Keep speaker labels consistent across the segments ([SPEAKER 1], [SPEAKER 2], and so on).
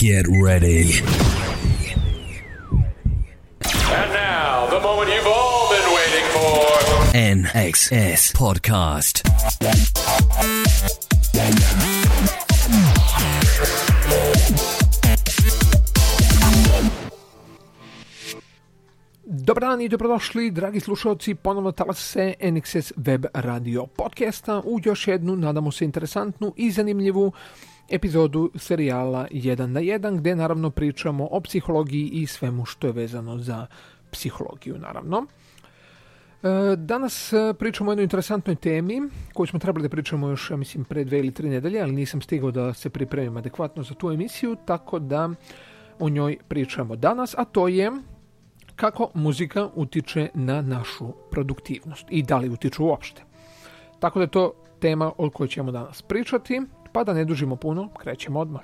[SPEAKER 1] Get ready.
[SPEAKER 2] And now, the moment you've all been waiting for.
[SPEAKER 1] NXS Podcast.
[SPEAKER 3] Dobar dan i dobrodošli, dragi slušalci, ponovno talas se NXS Web Radio podcasta u još jednu, nadamo se, interesantnu i zanimljivu epizodu serijala 1 na 1, gde naravno pričamo o psihologiji i svemu što je vezano za psihologiju, naravno. E, Danas e, pričamo o jednoj interesantnoj temi koju smo trebali da pričamo još, ja mislim, pre dve ili tri nedelje, ali nisam stigao da se pripremim adekvatno za tu emisiju, tako da o njoj pričamo danas, a to je kako muzika utiče na našu produktivnost i da li utiče uopšte. Tako da je to tema o kojoj ćemo danas pričati, pa da ne dužimo puno, krećemo odmah.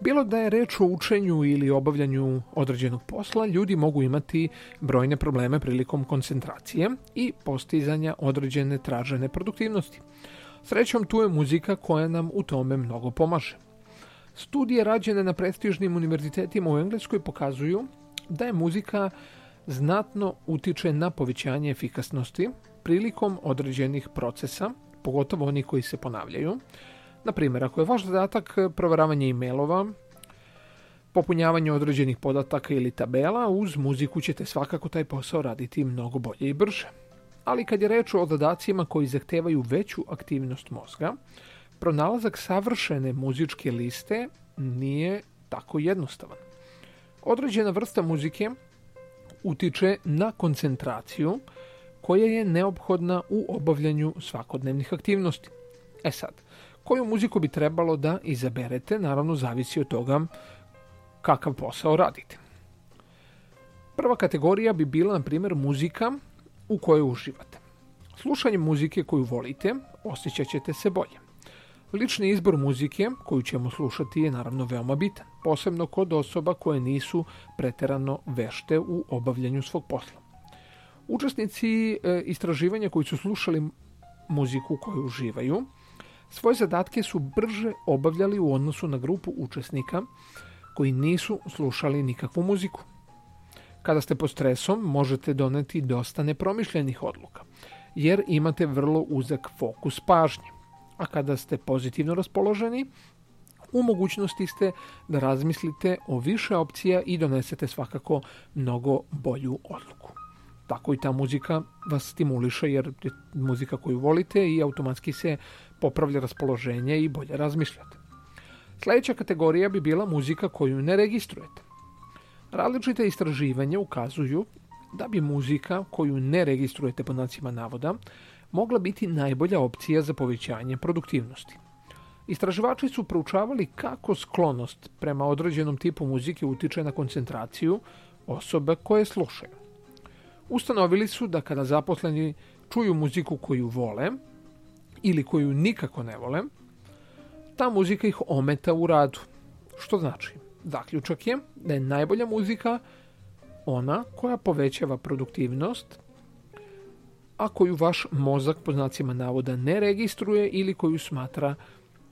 [SPEAKER 3] Bilo da je reč o učenju ili obavljanju određenog posla, ljudi mogu imati brojne probleme prilikom koncentracije i postizanja određene tražene produktivnosti. Srećom tu je muzika koja nam u tome mnogo pomaže. Studije rađene na prestižnim univerzitetima u Engleskoj pokazuju da je muzika znatno utiče na povećanje efikasnosti prilikom određenih procesa, pogotovo oni koji se ponavljaju. Na primjer, ako je vaš zadatak proveravanje e-mailova, popunjavanje određenih podataka ili tabela, uz muziku ćete svakako taj posao raditi mnogo bolje i brže. Ali kad je reč o zadacima koji zahtevaju veću aktivnost mozga, pronalazak savršene muzičke liste nije tako jednostavan. Određena vrsta muzike utiče na koncentraciju koja je neophodna u obavljanju svakodnevnih aktivnosti. E sad, koju muziku bi trebalo da izaberete, naravno zavisi od toga kakav posao radite. Prva kategorija bi bila, na primjer, muzika u kojoj uživate. Slušanjem muzike koju volite, osjećat ćete se bolje. Lični izbor muzike koju ćemo slušati je naravno veoma bitan, posebno kod osoba koje nisu preterano vešte u obavljanju svog posla. Učesnici e, istraživanja koji su slušali muziku koju uživaju, svoje zadatke su brže obavljali u odnosu na grupu učesnika koji nisu slušali nikakvu muziku. Kada ste pod stresom, možete doneti dosta nepromišljenih odluka, jer imate vrlo uzak fokus pažnje a kada ste pozitivno raspoloženi, u mogućnosti ste da razmislite o više opcija i donesete svakako mnogo bolju odluku. Tako i ta muzika vas stimuliše jer je muzika koju volite i automatski se popravlja raspoloženje i bolje razmišljate. Sljedeća kategorija bi bila muzika koju ne registrujete. Različite istraživanja ukazuju da bi muzika koju ne registrujete po nacima navoda mogla biti najbolja opcija za povećanje produktivnosti. Istraživači su proučavali kako sklonost prema određenom tipu muzike utiče na koncentraciju osoba koje slušaju. Ustanovili su da kada zaposleni čuju muziku koju vole ili koju nikako ne vole, ta muzika ih ometa u radu. Što znači, zaključak je da je najbolja muzika ona koja povećava produktivnost a koju vaš mozak po znacima navoda ne registruje ili koju smatra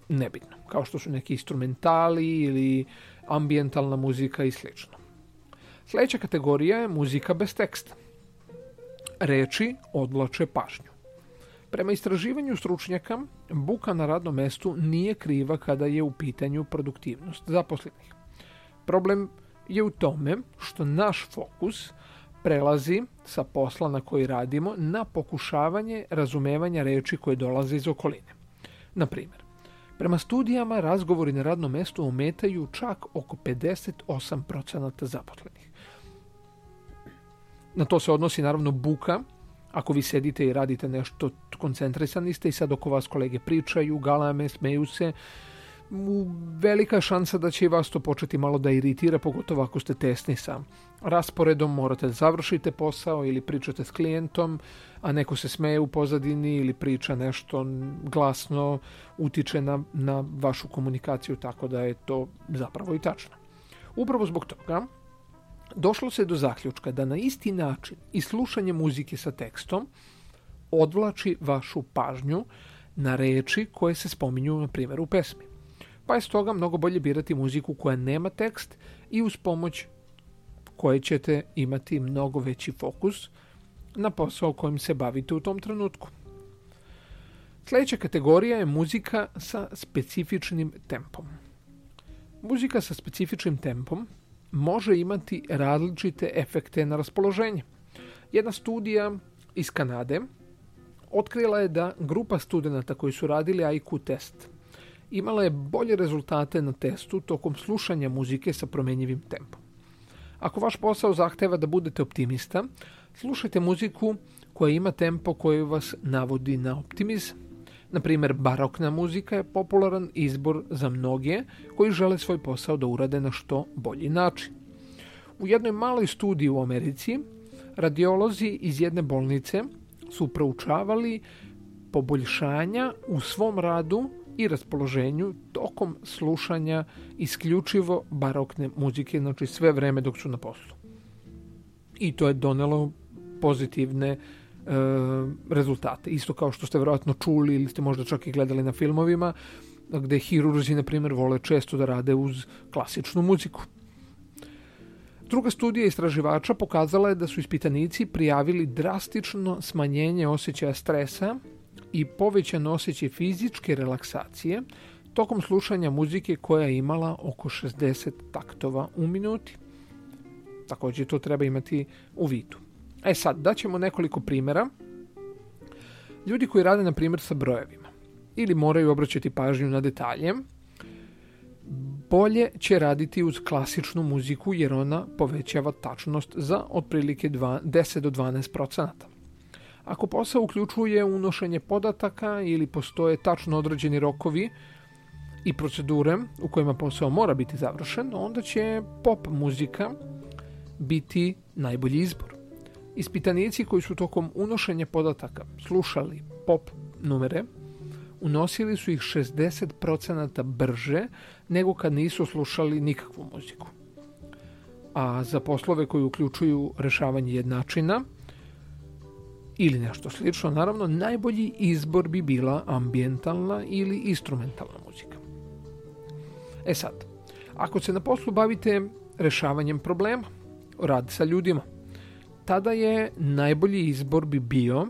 [SPEAKER 3] nebitnom, kao što su neki instrumentali ili ambientalna muzika i sl. Sljedeća kategorija je muzika bez teksta. Reči odvlače pažnju. Prema istraživanju stručnjaka, buka na radnom mestu nije kriva kada je u pitanju produktivnost zaposlenih. Problem je u tome što naš fokus prelazi sa posla na koji radimo na pokušavanje razumevanja reči koje dolaze iz okoline. Na primjer, prema studijama razgovori na radnom mestu ometaju čak oko 58% zaposlenih. Na to se odnosi naravno buka, ako vi sedite i radite nešto koncentrisani ste i sad oko vas kolege pričaju, galame, smeju se, velika šansa da će vas to početi malo da iritira, pogotovo ako ste tesni sa rasporedom, morate da završite posao ili pričate s klijentom, a neko se smeje u pozadini ili priča nešto glasno, utiče na, na vašu komunikaciju, tako da je to zapravo i tačno. Upravo zbog toga, došlo se do zaključka da na isti način i slušanje muzike sa tekstom odvlači vašu pažnju na reči koje se spominju, na primjer, u pesmi. pa je stoga mnogo bolje birati muziku koja nema tekst i uz pomoć koje ćete imati mnogo veći fokus na posao kojim se bavite u tom trenutku. Sljedeća kategorija je muzika sa specifičnim tempom. Muzika sa specifičnim tempom može imati različite efekte na raspoloženje. Jedna studija iz Kanade otkrila je da grupa studenta koji su radili IQ test imala je bolje rezultate na testu tokom slušanja muzike sa promenjivim tempom. Ako vaš posao zahteva da budete optimista, slušajte muziku koja ima tempo koji vas navodi na optimizam. Na primjer, barokna muzika je popularan izbor za mnoge koji žele svoj posao da urade na što bolji način. U jednoj maloj studiji u Americi radiolozi iz jedne bolnice su proučavali poboljšanja u svom radu i raspoloženju tokom slušanja isključivo barokne muzike, znači sve vreme dok su na poslu. I to je donelo pozitivne rezultate. Isto kao što ste vjerojatno čuli ili ste možda čak i gledali na filmovima, gde hirurzi, na primjer, vole često da rade uz klasičnu muziku. Druga studija istraživača pokazala je da su ispitanici prijavili drastično smanjenje osjećaja stresa i povećan osjećaj fizičke relaksacije tokom slušanja muzike koja je imala oko 60 taktova u minuti. Također to treba imati u vidu. E sad, daćemo nekoliko primjera. Ljudi koji rade, na primjer, sa brojevima ili moraju obraćati pažnju na detalje, bolje će raditi uz klasičnu muziku jer ona povećava tačnost za otprilike 10 do 12%. Ako posao uključuje unošenje podataka ili postoje tačno određeni rokovi i procedure u kojima posao mora biti završen, onda će pop muzika biti najbolji izbor. Ispitanici koji su tokom unošenja podataka slušali pop numere, unosili su ih 60% brže nego kad nisu slušali nikakvu muziku. A za poslove koji uključuju rešavanje jednačina ili nešto slično, naravno najbolji izbor bi bila ambijentalna ili instrumentalna muzika. E sad, ako se na poslu bavite rešavanjem problema, rad sa ljudima, tada je najbolji izbor bi bio,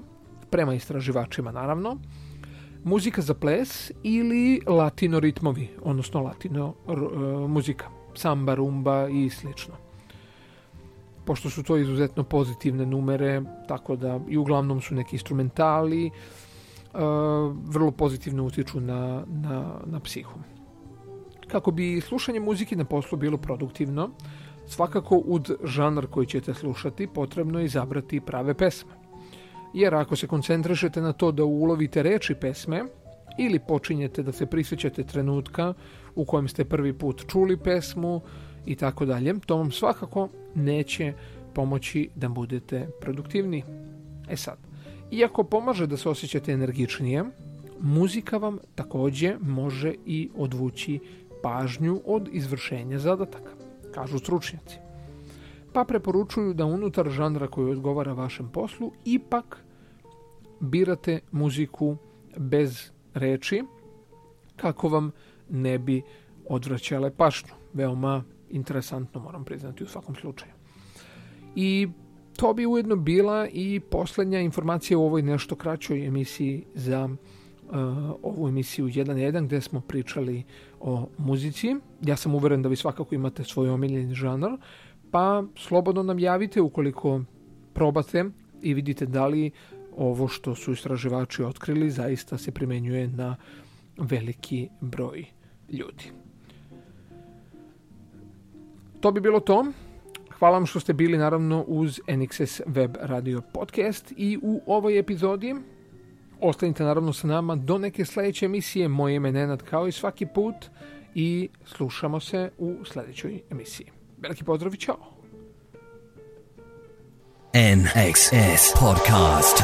[SPEAKER 3] prema istraživačima naravno, muzika za ples ili latino ritmovi, odnosno latino e, muzika, samba, rumba i slično. Pošto su to izuzetno pozitivne numere, tako da i uglavnom su neki instrumentali, e, vrlo pozitivno utječu na, na, na psihu. Kako bi slušanje muzike na poslu bilo produktivno, svakako ud žanr koji ćete slušati potrebno je izabrati prave pesme jer ako se koncentrišete na to da ulovite reči pesme ili počinjete da se prisjećate trenutka u kojem ste prvi put čuli pesmu i tako dalje, to vam svakako neće pomoći da budete produktivni. E sad, iako pomaže da se osjećate energičnije, muzika vam također može i odvući pažnju od izvršenja zadataka, kažu stručnjaci. Pa preporučuju da unutar žanra koji odgovara vašem poslu ipak birate muziku bez reči kako vam ne bi odvraćale pašnju. Veoma interesantno moram priznati u svakom slučaju. I to bi ujedno bila i posljednja informacija u ovoj nešto kraćoj emisiji za ovu emisiju 1.1 gdje smo pričali o muzici. Ja sam uveren da vi svakako imate svoj omiljeni žanar, pa slobodno nam javite ukoliko probate i vidite da li ovo što su istraživači otkrili zaista se primenjuje na veliki broj ljudi. To bi bilo to. Hvala vam što ste bili naravno uz NXS Web Radio Podcast i u ovoj epizodi ostanite naravno sa nama do neke sljedeće emisije. Moje ime Nenad kao i svaki put i slušamo se u sljedećoj emisiji. Veliki pozdrav i čao!
[SPEAKER 1] NXS Podcast.